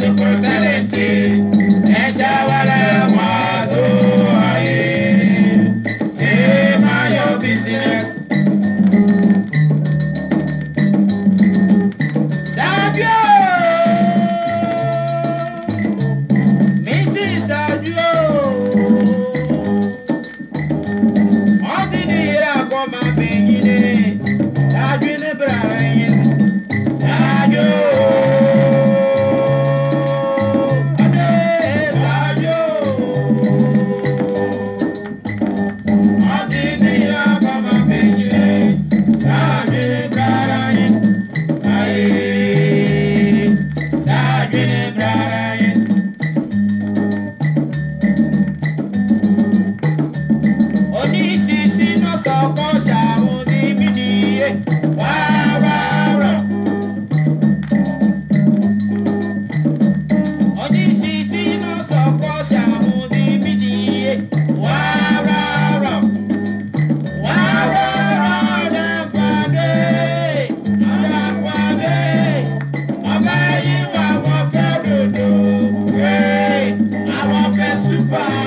Superintendente. goodbye.